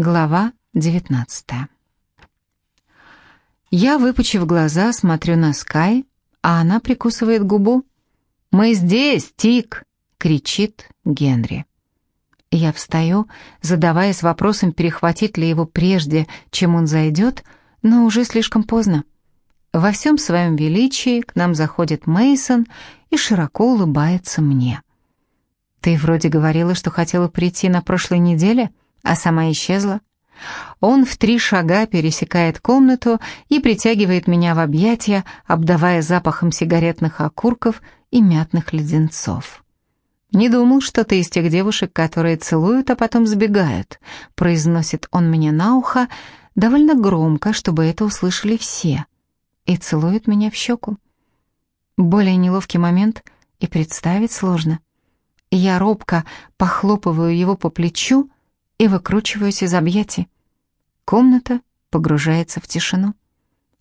Глава 19 Я, выпучив глаза, смотрю на Скай, а она прикусывает губу. «Мы здесь, Тик!» — кричит Генри. Я встаю, задаваясь вопросом, перехватить ли его прежде, чем он зайдет, но уже слишком поздно. Во всем своем величии к нам заходит Мейсон и широко улыбается мне. «Ты вроде говорила, что хотела прийти на прошлой неделе?» А сама исчезла. Он в три шага пересекает комнату и притягивает меня в объятия, обдавая запахом сигаретных окурков и мятных леденцов. «Не думал, что ты из тех девушек, которые целуют, а потом сбегают», произносит он мне на ухо довольно громко, чтобы это услышали все, и целует меня в щеку. Более неловкий момент и представить сложно. Я робко похлопываю его по плечу, и выкручиваюсь из объятий. Комната погружается в тишину.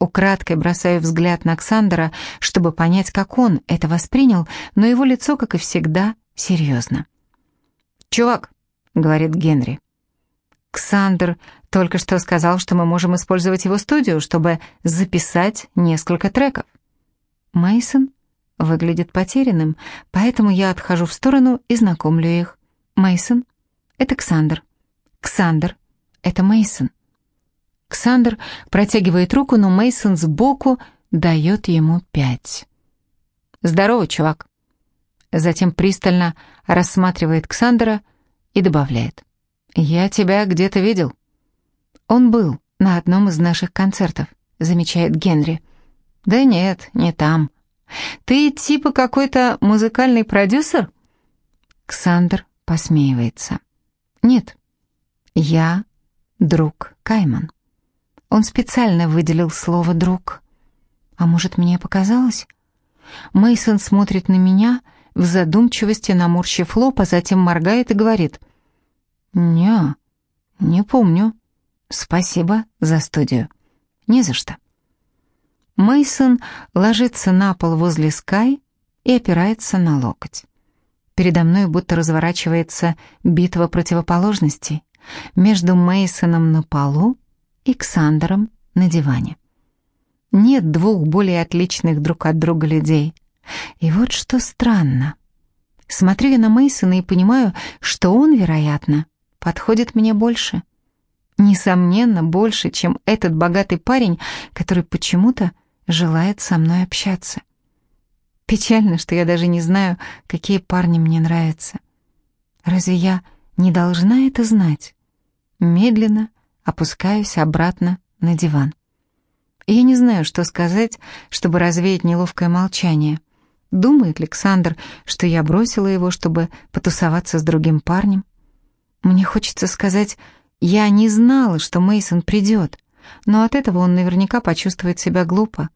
Украдкой бросаю взгляд на Оксандра, чтобы понять, как он это воспринял, но его лицо, как и всегда, серьезно. «Чувак», — говорит Генри, — «Ксандр только что сказал, что мы можем использовать его студию, чтобы записать несколько треков». Мейсон выглядит потерянным, поэтому я отхожу в сторону и знакомлю их. Мейсон, это Ксандр. Ксандр, это Мейсон. Ксандр протягивает руку, но Мейсон сбоку дает ему пять. Здорово, чувак. Затем пристально рассматривает Ксандра и добавляет: "Я тебя где-то видел". Он был на одном из наших концертов, замечает Генри. Да нет, не там. Ты типа какой-то музыкальный продюсер? Ксандр посмеивается. Нет. Я друг Кайман. Он специально выделил слово «друг». А может, мне показалось? Мейсон смотрит на меня в задумчивости, наморщив лоб, а затем моргает и говорит. «Не, не помню. Спасибо за студию. Не за что». Мейсон ложится на пол возле Скай и опирается на локоть. Передо мной будто разворачивается битва противоположностей между Мейсоном на полу и Ксандером на диване. Нет двух более отличных друг от друга людей. И вот что странно. Смотрю я на Мейсона и понимаю, что он, вероятно, подходит мне больше. Несомненно, больше, чем этот богатый парень, который почему-то желает со мной общаться. Печально, что я даже не знаю, какие парни мне нравятся. Разве я не должна это знать? Медленно опускаюсь обратно на диван. Я не знаю, что сказать, чтобы развеять неловкое молчание. Думает Александр, что я бросила его, чтобы потусоваться с другим парнем? Мне хочется сказать, я не знала, что Мейсон придет, но от этого он наверняка почувствует себя глупо.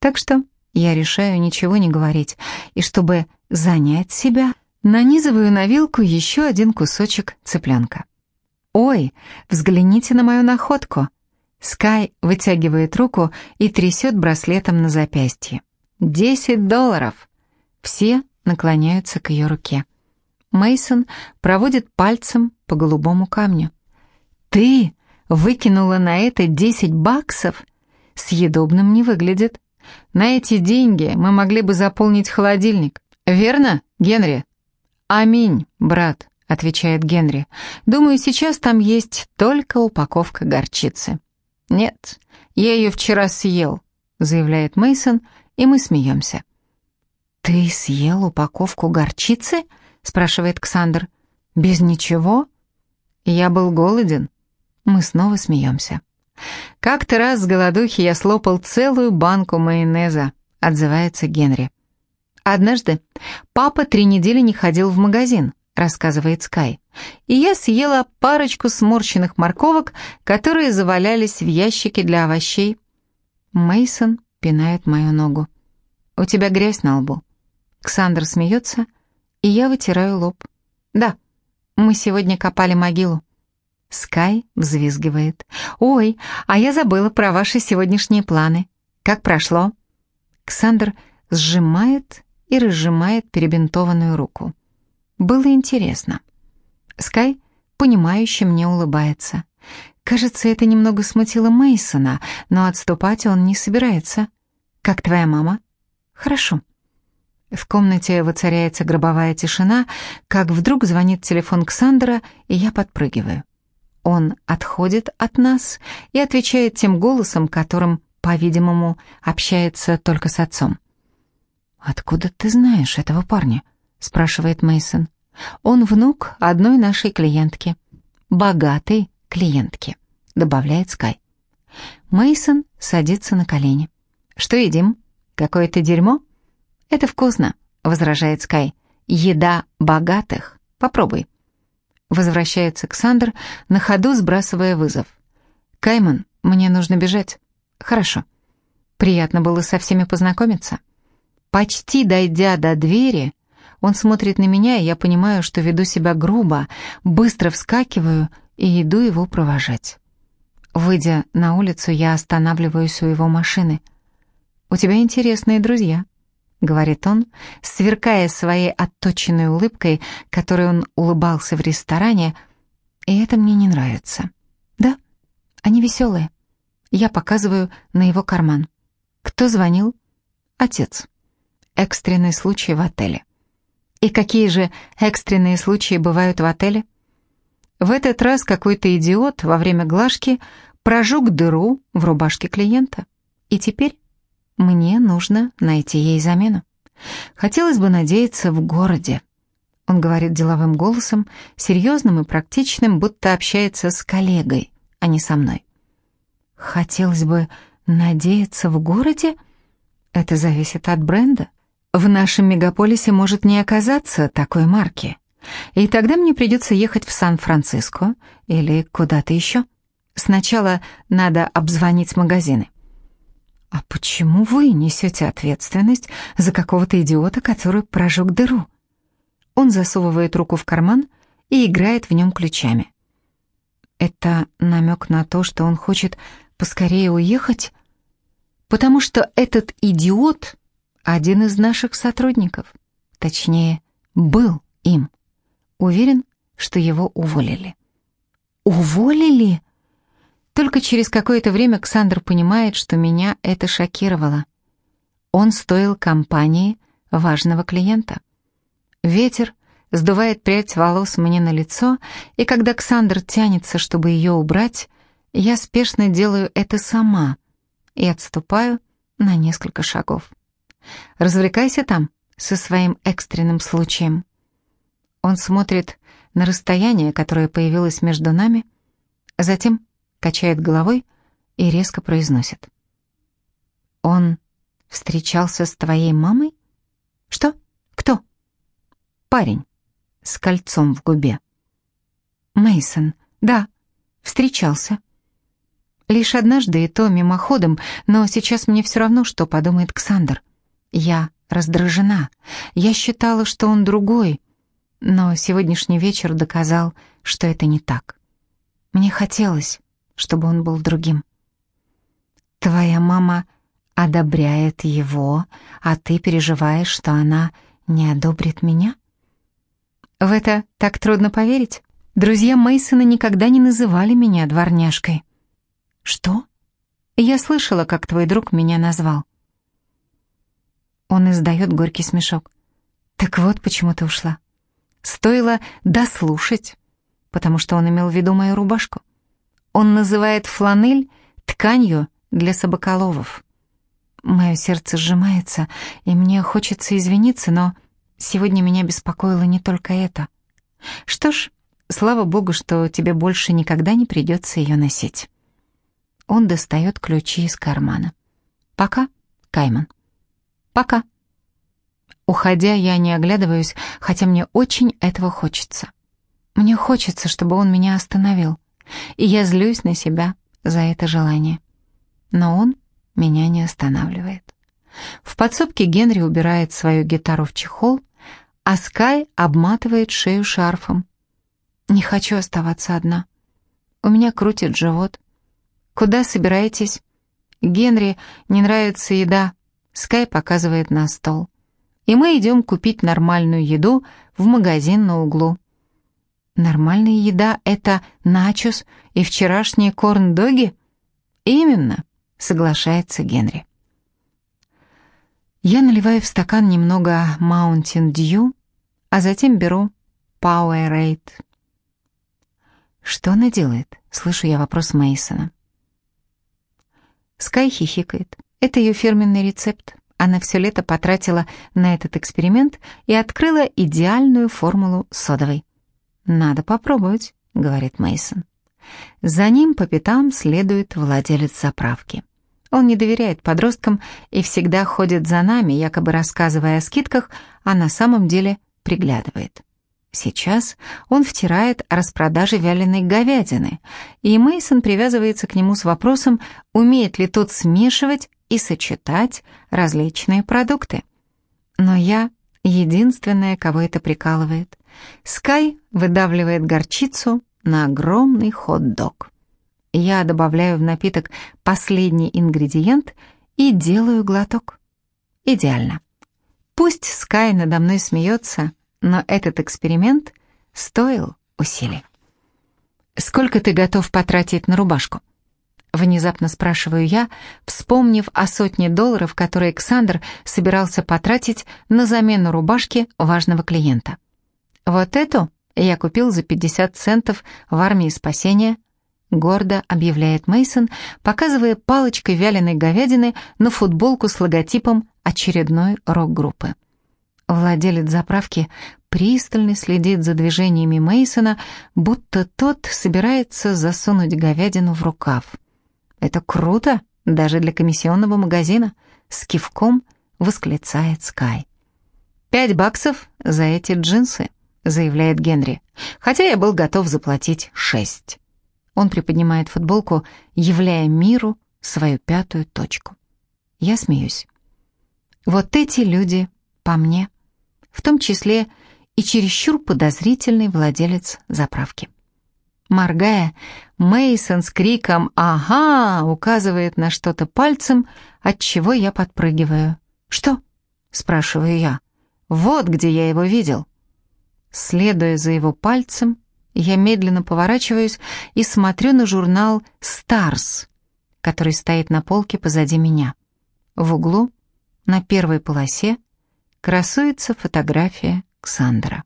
Так что я решаю ничего не говорить, и чтобы занять себя, нанизываю на вилку еще один кусочек цыпленка. «Ой, взгляните на мою находку!» Скай вытягивает руку и трясет браслетом на запястье. «Десять долларов!» Все наклоняются к ее руке. Мейсон проводит пальцем по голубому камню. «Ты выкинула на это десять баксов?» Съедобным не выглядит. На эти деньги мы могли бы заполнить холодильник. Верно, Генри? Аминь, брат отвечает Генри. «Думаю, сейчас там есть только упаковка горчицы». «Нет, я ее вчера съел», — заявляет Мейсон, и мы смеемся. «Ты съел упаковку горчицы?» — спрашивает Ксандр. «Без ничего?» «Я был голоден». Мы снова смеемся. «Как-то раз с голодухи я слопал целую банку майонеза», — отзывается Генри. «Однажды папа три недели не ходил в магазин рассказывает Скай. И я съела парочку сморщенных морковок, которые завалялись в ящике для овощей. Мейсон пинает мою ногу. У тебя грязь на лбу. Ксандр смеется, и я вытираю лоб. Да, мы сегодня копали могилу. Скай взвизгивает. «Ой, а я забыла про ваши сегодняшние планы. Как прошло?» Ксандр сжимает и разжимает перебинтованную руку. Было интересно. Скай, понимающе мне улыбается. Кажется, это немного смутило Мейсона, но отступать он не собирается. Как твоя мама? Хорошо. В комнате воцаряется гробовая тишина, как вдруг звонит телефон Ксандера, и я подпрыгиваю. Он отходит от нас и отвечает тем голосом, которым, по-видимому, общается только с отцом. «Откуда ты знаешь этого парня?» — спрашивает Мейсон. «Он внук одной нашей клиентки. Богатой клиентки», — добавляет Скай. Мейсон садится на колени. «Что едим? Какое-то дерьмо?» «Это вкусно», — возражает Скай. «Еда богатых. Попробуй». Возвращается Ксандр, на ходу сбрасывая вызов. «Кайман, мне нужно бежать». «Хорошо. Приятно было со всеми познакомиться». Почти дойдя до двери, он смотрит на меня, и я понимаю, что веду себя грубо, быстро вскакиваю и иду его провожать. Выйдя на улицу, я останавливаюсь у его машины. «У тебя интересные друзья», — говорит он, сверкая своей отточенной улыбкой, которой он улыбался в ресторане, и это мне не нравится. «Да, они веселые». Я показываю на его карман. «Кто звонил?» «Отец» экстренный случай в отеле. И какие же экстренные случаи бывают в отеле? В этот раз какой-то идиот во время глажки прожег дыру в рубашке клиента. И теперь мне нужно найти ей замену. Хотелось бы надеяться в городе. Он говорит деловым голосом, серьезным и практичным, будто общается с коллегой, а не со мной. Хотелось бы надеяться в городе? Это зависит от бренда. В нашем мегаполисе может не оказаться такой марки. И тогда мне придется ехать в Сан-Франциско или куда-то еще. Сначала надо обзвонить магазины. А почему вы несете ответственность за какого-то идиота, который прожег дыру? Он засовывает руку в карман и играет в нем ключами. Это намек на то, что он хочет поскорее уехать? Потому что этот идиот один из наших сотрудников. Точнее, был им. Уверен, что его уволили. Уволили? Только через какое-то время Ксандр понимает, что меня это шокировало. Он стоил компании важного клиента. Ветер сдувает прядь волос мне на лицо, и когда Ксандр тянется, чтобы ее убрать, я спешно делаю это сама и отступаю на несколько шагов. Развлекайся там со своим экстренным случаем. Он смотрит на расстояние, которое появилось между нами, затем качает головой и резко произносит. «Он встречался с твоей мамой? Что? Кто?» «Парень с кольцом в губе». Мейсон, да, встречался. Лишь однажды и то мимоходом, но сейчас мне все равно, что подумает Ксандр. Я раздражена. Я считала, что он другой, но сегодняшний вечер доказал, что это не так. Мне хотелось, чтобы он был другим. Твоя мама одобряет его, а ты переживаешь, что она не одобрит меня? В это так трудно поверить. Друзья Мейсона никогда не называли меня дворняжкой. Что? Я слышала, как твой друг меня назвал. Он издает горький смешок. «Так вот, почему ты ушла. Стоило дослушать, потому что он имел в виду мою рубашку. Он называет фланель тканью для собаколовов. Мое сердце сжимается, и мне хочется извиниться, но сегодня меня беспокоило не только это. Что ж, слава богу, что тебе больше никогда не придется ее носить». Он достает ключи из кармана. «Пока, Кайман». Пока. Уходя, я не оглядываюсь, хотя мне очень этого хочется. Мне хочется, чтобы он меня остановил, и я злюсь на себя за это желание. Но он меня не останавливает. В подсобке Генри убирает свою гитару в чехол, а Скай обматывает шею шарфом. Не хочу оставаться одна. У меня крутит живот. Куда собираетесь? Генри не нравится еда, Скай показывает на стол. И мы идем купить нормальную еду в магазин на углу. Нормальная еда — это начос и вчерашние корн-доги? Именно, соглашается Генри. Я наливаю в стакан немного Mountain Dew, а затем беру Powerade. Что она делает? Слышу я вопрос Мейсона. Скай хихикает. Это ее фирменный рецепт. Она все лето потратила на этот эксперимент и открыла идеальную формулу содовой. «Надо попробовать», — говорит Мейсон. За ним по пятам следует владелец заправки. Он не доверяет подросткам и всегда ходит за нами, якобы рассказывая о скидках, а на самом деле приглядывает. Сейчас он втирает о распродаже вяленой говядины, и Мейсон привязывается к нему с вопросом, умеет ли тот смешивать и сочетать различные продукты. Но я единственная, кого это прикалывает. Скай выдавливает горчицу на огромный хот-дог. Я добавляю в напиток последний ингредиент и делаю глоток. Идеально. Пусть Скай надо мной смеется, но этот эксперимент стоил усилий. «Сколько ты готов потратить на рубашку?» Внезапно спрашиваю я, вспомнив о сотне долларов, которые Александр собирался потратить на замену рубашки важного клиента. Вот эту я купил за 50 центов в армии спасения, гордо объявляет Мейсон, показывая палочкой вяленой говядины на футболку с логотипом очередной рок-группы. Владелец заправки пристально следит за движениями Мейсона, будто тот собирается засунуть говядину в рукав. Это круто, даже для комиссионного магазина, с кивком восклицает Скай. «Пять баксов за эти джинсы», — заявляет Генри, хотя я был готов заплатить шесть. Он приподнимает футболку, являя миру свою пятую точку. Я смеюсь. Вот эти люди по мне — в том числе и чересчур подозрительный владелец заправки. Моргая, Мейсон с криком «Ага!» указывает на что-то пальцем, от чего я подпрыгиваю. «Что?» — спрашиваю я. «Вот где я его видел». Следуя за его пальцем, я медленно поворачиваюсь и смотрю на журнал «Старс», который стоит на полке позади меня. В углу, на первой полосе, красуется фотография Ксандра.